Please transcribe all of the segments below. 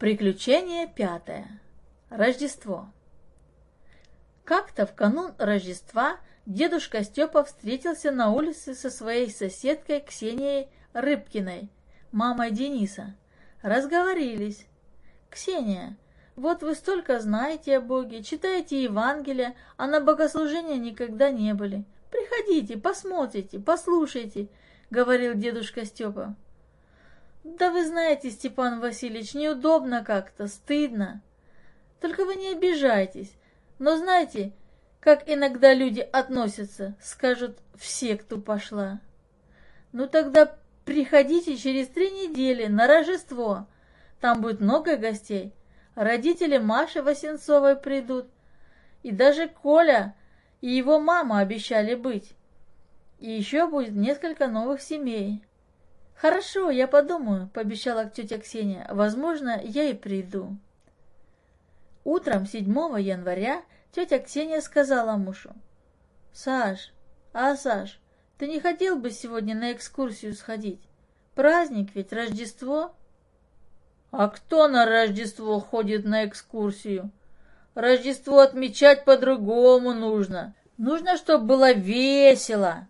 Приключение пятое. Рождество. Как-то в канун Рождества дедушка Степа встретился на улице со своей соседкой Ксенией Рыбкиной, мамой Дениса. Разговорились. «Ксения, вот вы столько знаете о Боге, читаете Евангелие, а на богослужение никогда не были. Приходите, посмотрите, послушайте», — говорил дедушка Степа. «Да вы знаете, Степан Васильевич, неудобно как-то, стыдно. Только вы не обижайтесь. Но знаете, как иногда люди относятся, скажут «все, кто пошла». Ну тогда приходите через три недели на Рождество. Там будет много гостей. Родители Маши Васенцовой придут. И даже Коля и его мама обещали быть. И еще будет несколько новых семей. «Хорошо, я подумаю», — пообещала тетя Ксения. «Возможно, я и приду». Утром 7 января тетя Ксения сказала мужу. «Саш, а, Саш, ты не хотел бы сегодня на экскурсию сходить? Праздник ведь, Рождество». «А кто на Рождество ходит на экскурсию? Рождество отмечать по-другому нужно. Нужно, чтобы было весело».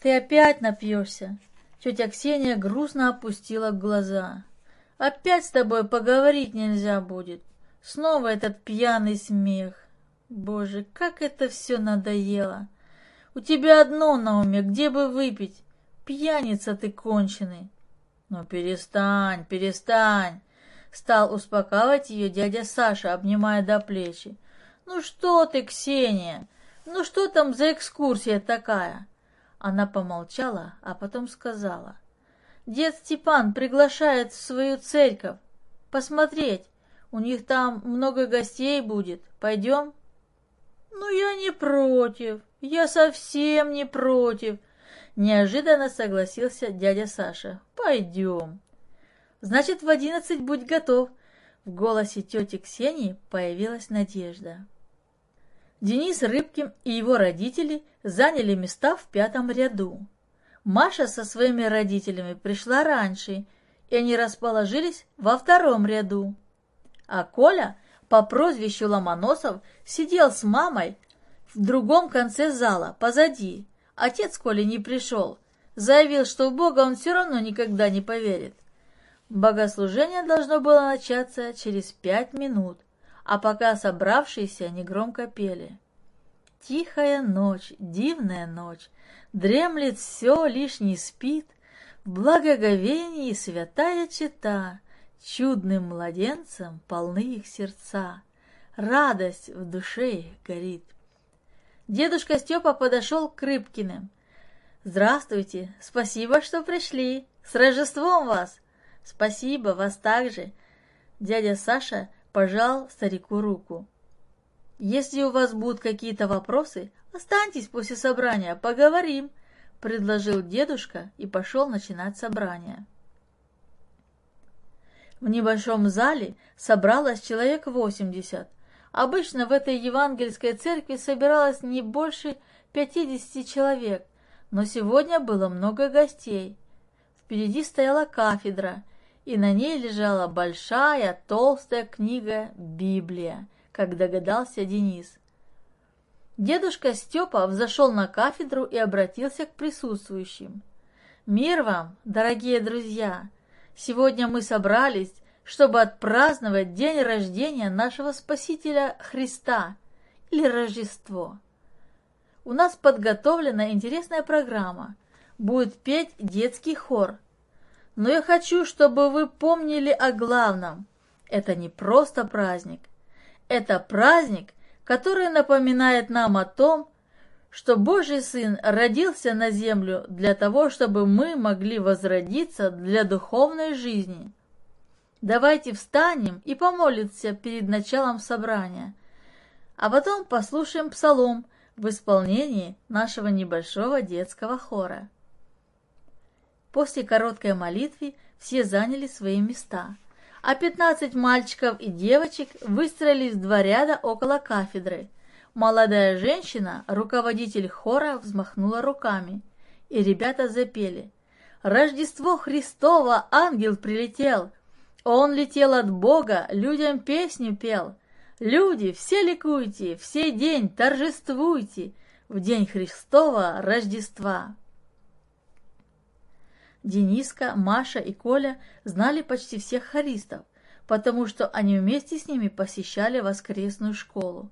«Ты опять напьешься?» Тетя Ксения грустно опустила глаза. «Опять с тобой поговорить нельзя будет. Снова этот пьяный смех. Боже, как это все надоело! У тебя одно на уме, где бы выпить? Пьяница ты конченый!» «Ну перестань, перестань!» Стал успокаивать ее дядя Саша, обнимая до плечи. «Ну что ты, Ксения? Ну что там за экскурсия такая?» Она помолчала, а потом сказала. «Дед Степан приглашает в свою церковь. Посмотреть. У них там много гостей будет. Пойдем?» «Ну, я не против. Я совсем не против», — неожиданно согласился дядя Саша. «Пойдем». «Значит, в одиннадцать будь готов». В голосе тети Ксении появилась надежда. Денис Рыбкин и его родители заняли места в пятом ряду. Маша со своими родителями пришла раньше, и они расположились во втором ряду. А Коля по прозвищу Ломоносов сидел с мамой в другом конце зала, позади. Отец Коли не пришел, заявил, что в Бога он все равно никогда не поверит. Богослужение должно было начаться через пять минут а пока собравшиеся негромко пели. Тихая ночь, дивная ночь, дремлет все, лишь не спит, в благоговении святая чита, чудным младенцем полны их сердца, радость в душе их горит. Дедушка Степа подошел к Рыбкиным. «Здравствуйте, спасибо, что пришли. С Рождеством вас!» «Спасибо, вас также!» Дядя Саша пожал старику руку. «Если у вас будут какие-то вопросы, останьтесь после собрания, поговорим», — предложил дедушка и пошел начинать собрание. В небольшом зале собралось человек восемьдесят. Обычно в этой евангельской церкви собиралось не больше пятидесяти человек, но сегодня было много гостей. Впереди стояла кафедра — и на ней лежала большая толстая книга «Библия», как догадался Денис. Дедушка Степа взошел на кафедру и обратился к присутствующим. «Мир вам, дорогие друзья! Сегодня мы собрались, чтобы отпраздновать день рождения нашего Спасителя Христа или Рождество. У нас подготовлена интересная программа. Будет петь детский хор – но я хочу, чтобы вы помнили о главном. Это не просто праздник. Это праздник, который напоминает нам о том, что Божий Сын родился на землю для того, чтобы мы могли возродиться для духовной жизни. Давайте встанем и помолимся перед началом собрания, а потом послушаем псалом в исполнении нашего небольшого детского хора. После короткой молитвы все заняли свои места, а пятнадцать мальчиков и девочек выстроились в два ряда около кафедры. Молодая женщина, руководитель хора, взмахнула руками, и ребята запели. «Рождество Христово! Ангел прилетел! Он летел от Бога, людям песню пел. Люди, все ликуйте, все день торжествуйте в день Христова Рождества. Дениска, Маша и Коля знали почти всех хористов, потому что они вместе с ними посещали воскресную школу.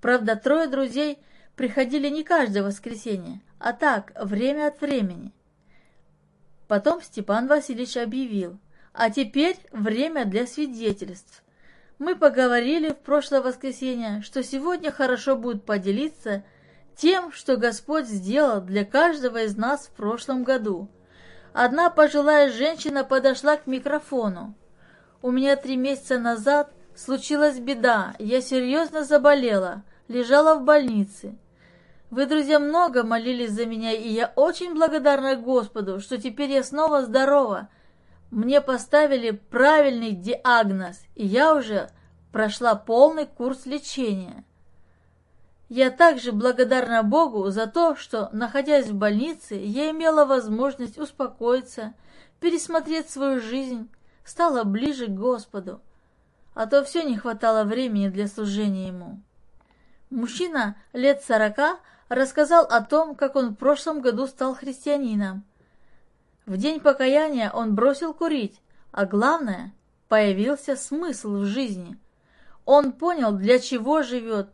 Правда, трое друзей приходили не каждое воскресенье, а так, время от времени. Потом Степан Васильевич объявил, а теперь время для свидетельств. Мы поговорили в прошлое воскресенье, что сегодня хорошо будет поделиться тем, что Господь сделал для каждого из нас в прошлом году – Одна пожилая женщина подошла к микрофону. «У меня три месяца назад случилась беда, я серьезно заболела, лежала в больнице. Вы, друзья, много молились за меня, и я очень благодарна Господу, что теперь я снова здорова. Мне поставили правильный диагноз, и я уже прошла полный курс лечения. Я также благодарна Богу за то, что, находясь в больнице, я имела возможность успокоиться, пересмотреть свою жизнь, стала ближе к Господу, а то все не хватало времени для служения Ему. Мужчина лет сорока рассказал о том, как он в прошлом году стал христианином. В день покаяния он бросил курить, а главное, появился смысл в жизни. Он понял, для чего живет,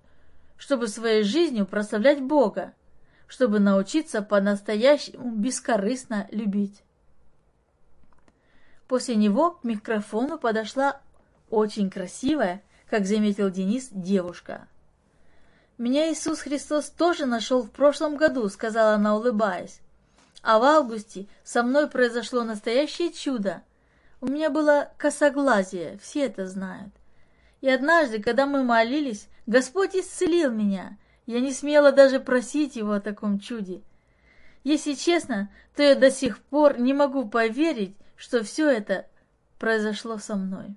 чтобы своей жизнью прославлять Бога, чтобы научиться по-настоящему бескорыстно любить. После него к микрофону подошла очень красивая, как заметил Денис, девушка. «Меня Иисус Христос тоже нашел в прошлом году», — сказала она, улыбаясь. «А в августе со мной произошло настоящее чудо. У меня было косоглазие, все это знают. И однажды, когда мы молились, Господь исцелил меня. Я не смела даже просить Его о таком чуде. Если честно, то я до сих пор не могу поверить, что все это произошло со мной.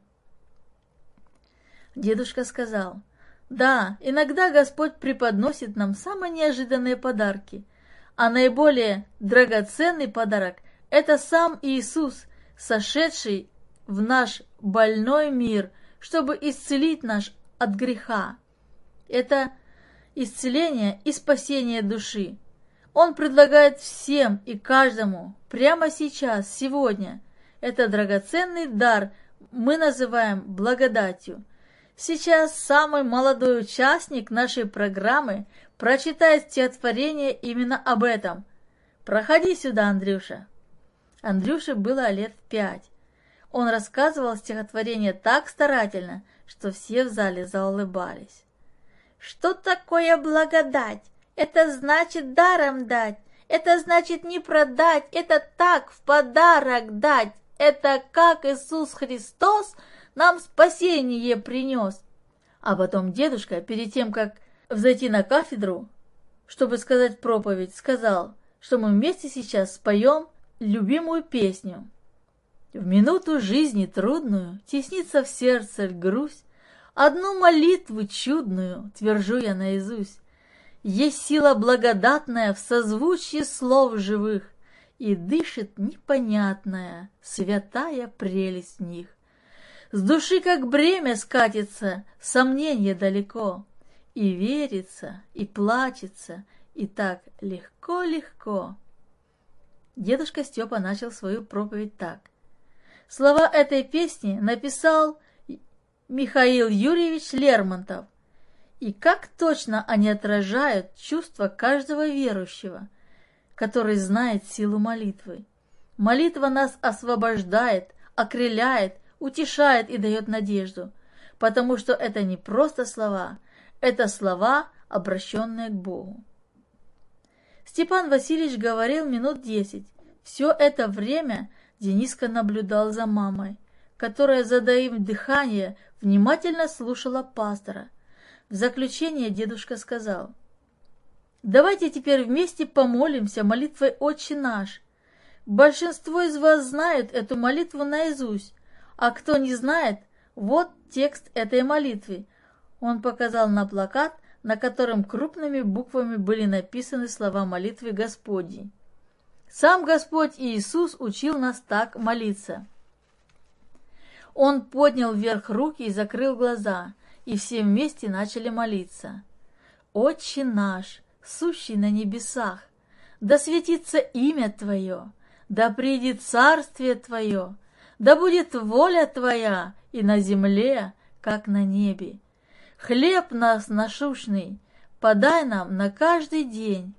Дедушка сказал, «Да, иногда Господь преподносит нам самые неожиданные подарки, а наиболее драгоценный подарок – это сам Иисус, сошедший в наш больной мир – чтобы исцелить наш от греха. Это исцеление и спасение души. Он предлагает всем и каждому прямо сейчас, сегодня. Это драгоценный дар мы называем благодатью. Сейчас самый молодой участник нашей программы прочитает стихотворение именно об этом. Проходи сюда, Андрюша. Андрюше было лет пять. Он рассказывал стихотворение так старательно, что все в зале заулыбались. «Что такое благодать? Это значит даром дать. Это значит не продать, это так в подарок дать. Это как Иисус Христос нам спасение принес. А потом дедушка, перед тем, как взойти на кафедру, чтобы сказать проповедь, сказал, что мы вместе сейчас споем любимую песню. В минуту жизни трудную Теснится в сердце грусть, Одну молитву чудную Твержу я наизусть. Есть сила благодатная В созвучии слов живых, И дышит непонятная Святая прелесть в них. С души как бремя скатится Сомнение далеко, И верится, и плачется, И так легко-легко. Дедушка Степа начал свою проповедь так. Слова этой песни написал Михаил Юрьевич Лермонтов. И как точно они отражают чувства каждого верующего, который знает силу молитвы. Молитва нас освобождает, окрыляет, утешает и дает надежду, потому что это не просто слова, это слова, обращенные к Богу. Степан Васильевич говорил минут десять. Все это время – Дениска наблюдал за мамой, которая, задаив дыхание, внимательно слушала пастора. В заключение дедушка сказал, «Давайте теперь вместе помолимся молитвой «Отче наш». Большинство из вас знает эту молитву наизусть, а кто не знает, вот текст этой молитвы». Он показал на плакат, на котором крупными буквами были написаны слова молитвы Господней. Сам Господь Иисус учил нас так молиться. Он поднял вверх руки и закрыл глаза, и все вместе начали молиться. «Отче наш, сущий на небесах, да светится имя Твое, да придет царствие Твое, да будет воля Твоя и на земле, как на небе. Хлеб нас насущный подай нам на каждый день,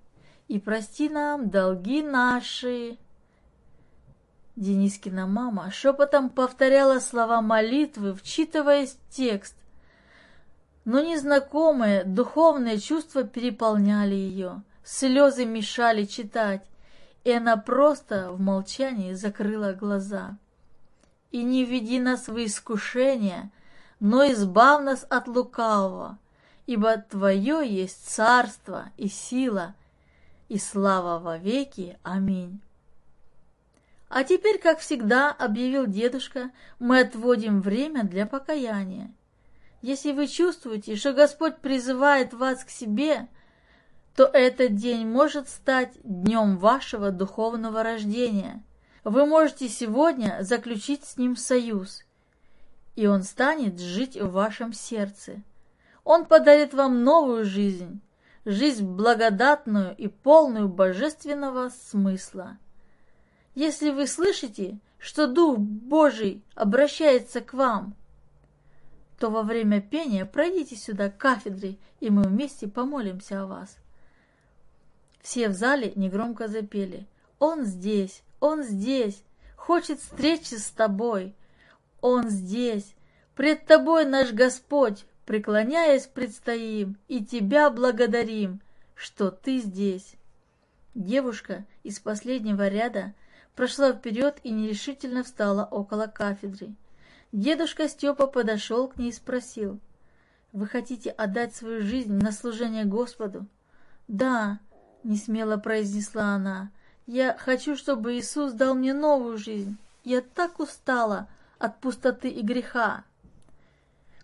и прости нам долги наши». Денискина мама шепотом повторяла слова молитвы, вчитываясь в текст, но незнакомые духовные чувства переполняли ее, слезы мешали читать, и она просто в молчании закрыла глаза. «И не веди нас в искушение, но избав нас от лукавого, ибо Твое есть царство и сила, и слава во веки. Аминь». А теперь, как всегда, объявил дедушка, мы отводим время для покаяния. Если вы чувствуете, что Господь призывает вас к себе, то этот день может стать днем вашего духовного рождения. Вы можете сегодня заключить с Ним союз, и Он станет жить в вашем сердце. Он подарит вам новую жизнь, жизнь благодатную и полную божественного смысла. Если вы слышите, что Дух Божий обращается к вам – то во время пения пройдите сюда к кафедре, и мы вместе помолимся о вас. Все в зале негромко запели. Он здесь, он здесь, хочет встречи с тобой. Он здесь, пред тобой наш Господь, преклоняясь предстоим, и тебя благодарим, что ты здесь. Девушка из последнего ряда прошла вперед и нерешительно встала около кафедры. Дедушка Степа подошел к ней и спросил, «Вы хотите отдать свою жизнь на служение Господу?» «Да», — несмело произнесла она, «я хочу, чтобы Иисус дал мне новую жизнь. Я так устала от пустоты и греха».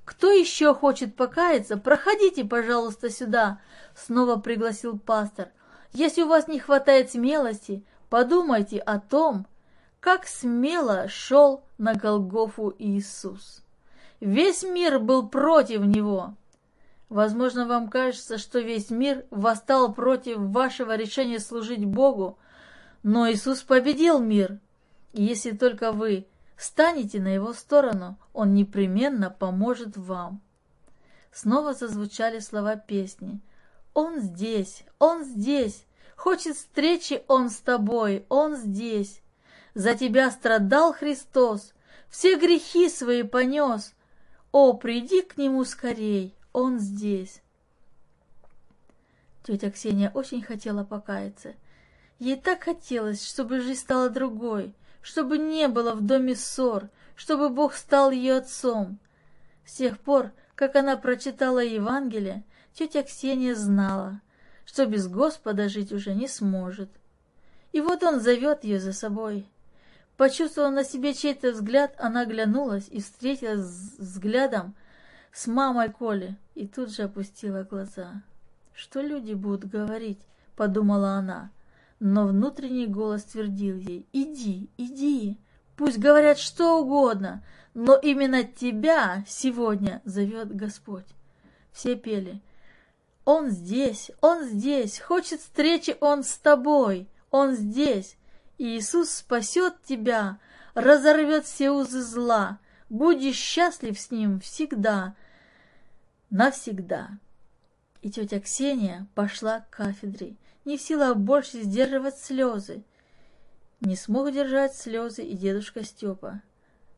«Кто еще хочет покаяться, проходите, пожалуйста, сюда», — снова пригласил пастор. «Если у вас не хватает смелости, подумайте о том, как смело шел на Голгофу Иисус. Весь мир был против Него. Возможно, вам кажется, что весь мир восстал против вашего решения служить Богу, но Иисус победил мир. И если только вы станете на Его сторону, Он непременно поможет вам. Снова зазвучали слова песни. «Он здесь, Он здесь, хочет встречи Он с тобой, Он здесь». За тебя страдал Христос, все грехи свои понес. О, приди к нему скорей, он здесь. Тетя Ксения очень хотела покаяться. Ей так хотелось, чтобы жизнь стала другой, чтобы не было в доме ссор, чтобы Бог стал ее отцом. С тех пор, как она прочитала Евангелие, тетя Ксения знала, что без Господа жить уже не сможет. И вот он зовет ее за собой. Почувствовав на себе чей-то взгляд, она оглянулась и встретилась взглядом с мамой Коли и тут же опустила глаза. «Что люди будут говорить?» – подумала она. Но внутренний голос твердил ей «Иди, иди, пусть говорят что угодно, но именно тебя сегодня зовет Господь». Все пели «Он здесь, Он здесь, хочет встречи Он с тобой, Он здесь, Иисус спасет тебя, разорвет все узы зла, будешь счастлив с Ним всегда, навсегда. И тетя Ксения пошла к кафедре, не в силах больше сдерживать слезы. Не смог держать слезы и дедушка Степа.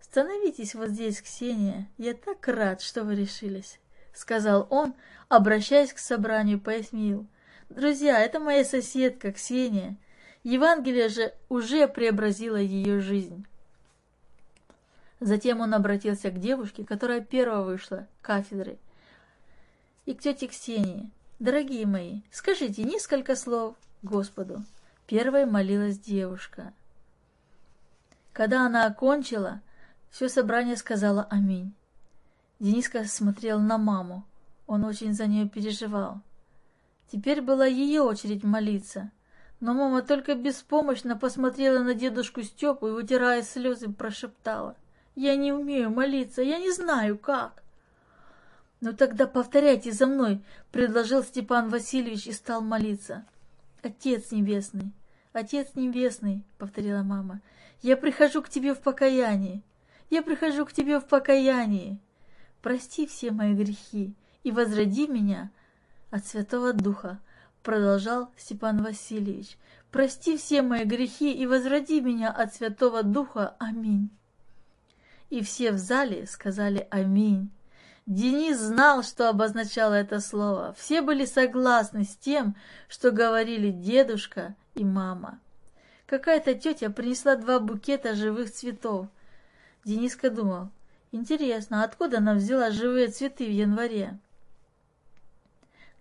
«Становитесь вот здесь, Ксения, я так рад, что вы решились», — сказал он, обращаясь к собранию, пояснил. «Друзья, это моя соседка Ксения». Евангелие же уже преобразило ее жизнь. Затем он обратился к девушке, которая первая вышла к кафедре, и к тете Ксении. «Дорогие мои, скажите несколько слов Господу». Первой молилась девушка. Когда она окончила, все собрание сказала «Аминь». Дениска смотрел на маму. Он очень за нее переживал. Теперь была ее очередь молиться – но мама только беспомощно посмотрела на дедушку Степу и, вытирая слезы, прошептала. Я не умею молиться, я не знаю как. «Ну тогда повторяйте за мной», — предложил Степан Васильевич и стал молиться. «Отец Небесный, Отец Небесный», — повторила мама, — «я прихожу к Тебе в покаянии, я прихожу к Тебе в покаянии. Прости все мои грехи и возроди меня от Святого Духа», — продолжал Степан Васильевич. «Прости все мои грехи и возроди меня от Святого Духа. Аминь». И все в зале сказали «Аминь». Денис знал, что обозначало это слово. Все были согласны с тем, что говорили дедушка и мама. Какая-то тетя принесла два букета живых цветов. Дениска думал, интересно, откуда она взяла живые цветы в январе?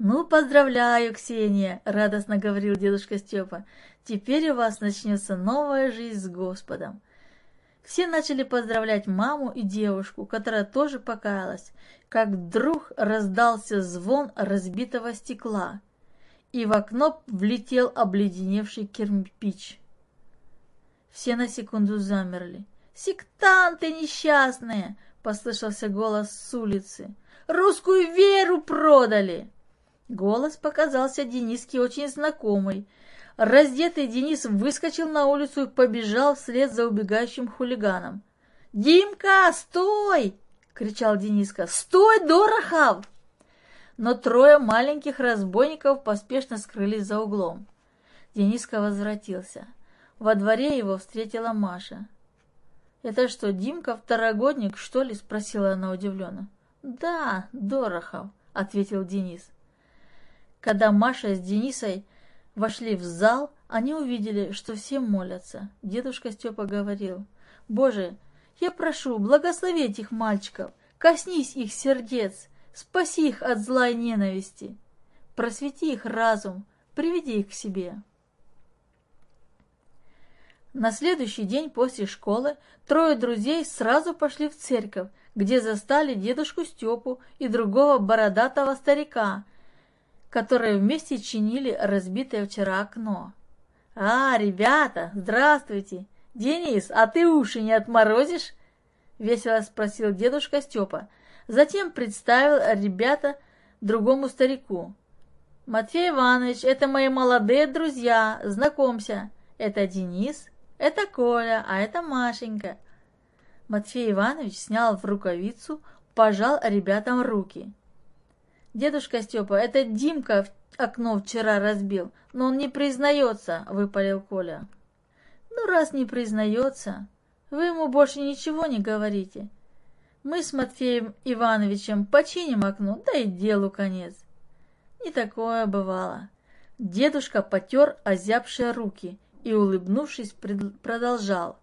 «Ну, поздравляю, Ксения!» — радостно говорил дедушка Степа. «Теперь у вас начнется новая жизнь с Господом. Все начали поздравлять маму и девушку, которая тоже покаялась, как вдруг раздался звон разбитого стекла, и в окно влетел обледеневший кирпич. Все на секунду замерли. «Сектанты несчастные!» — послышался голос с улицы. «Русскую веру продали!» Голос показался Дениске очень знакомый — Раздетый Денис выскочил на улицу и побежал вслед за убегающим хулиганом. «Димка, стой!» — кричал Дениска. «Стой, Дорохов!» Но трое маленьких разбойников поспешно скрылись за углом. Дениска возвратился. Во дворе его встретила Маша. «Это что, Димка второгодник, что ли?» — спросила она удивленно. «Да, Дорохов», — ответил Денис. Когда Маша с Денисой вошли в зал, они увидели, что все молятся. Дедушка Степа говорил, «Боже, я прошу, благослови этих мальчиков, коснись их сердец, спаси их от зла и ненависти, просвети их разум, приведи их к себе». На следующий день после школы трое друзей сразу пошли в церковь, где застали дедушку Степу и другого бородатого старика, которые вместе чинили разбитое вчера окно. «А, ребята, здравствуйте! Денис, а ты уши не отморозишь?» Весело спросил дедушка Степа. Затем представил ребята другому старику. «Матвей Иванович, это мои молодые друзья, знакомься. Это Денис, это Коля, а это Машенька». Матвей Иванович снял в рукавицу, пожал ребятам руки. «Дедушка Степа, это Димка окно вчера разбил, но он не признается», — выпалил Коля. «Ну, раз не признается, вы ему больше ничего не говорите. Мы с Матфеем Ивановичем починим окно, да и делу конец». И такое бывало. Дедушка потер озябшие руки и, улыбнувшись, продолжал.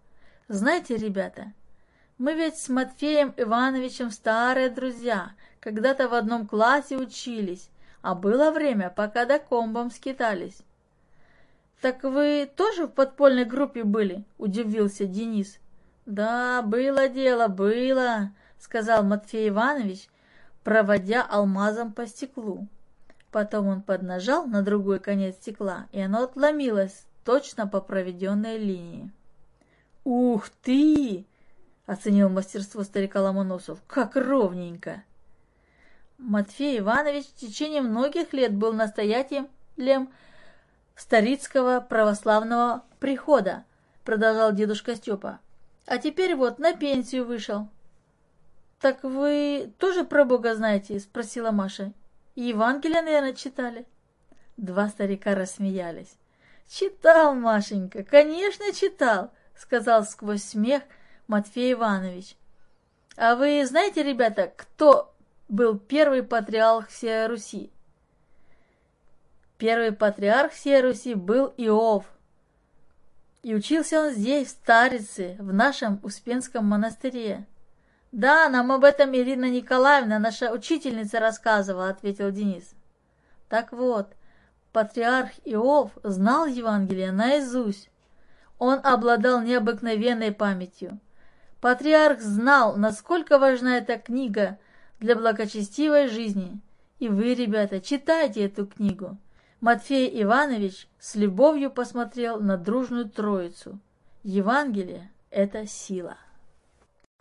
«Знаете, ребята, мы ведь с Матфеем Ивановичем старые друзья, когда-то в одном классе учились, а было время, пока до комбом скитались. «Так вы тоже в подпольной группе были?» – удивился Денис. «Да, было дело, было», – сказал Матфей Иванович, проводя алмазом по стеклу. Потом он поднажал на другой конец стекла, и оно отломилось точно по проведенной линии. «Ух ты!» Оценил мастерство старика Ломоносов. «Как ровненько!» Матфей Иванович в течение многих лет был настоятелем Старицкого православного прихода, продолжал дедушка Степа. А теперь вот на пенсию вышел. «Так вы тоже про Бога знаете?» – спросила Маша. «И Евангелие, наверное, читали?» Два старика рассмеялись. «Читал, Машенька, конечно, читал!» – сказал сквозь смех – Матфей Иванович. А вы знаете, ребята, кто был первый патриарх всей Руси? Первый патриарх всей Руси был Иов. И учился он здесь, в Старице, в нашем Успенском монастыре. «Да, нам об этом Ирина Николаевна, наша учительница, рассказывала», — ответил Денис. Так вот, патриарх Иов знал Евангелие наизусть. Он обладал необыкновенной памятью. Патриарх знал, насколько важна эта книга для благочестивой жизни. И вы, ребята, читайте эту книгу. Матфей Иванович с любовью посмотрел на дружную троицу. Евангелие – это сила.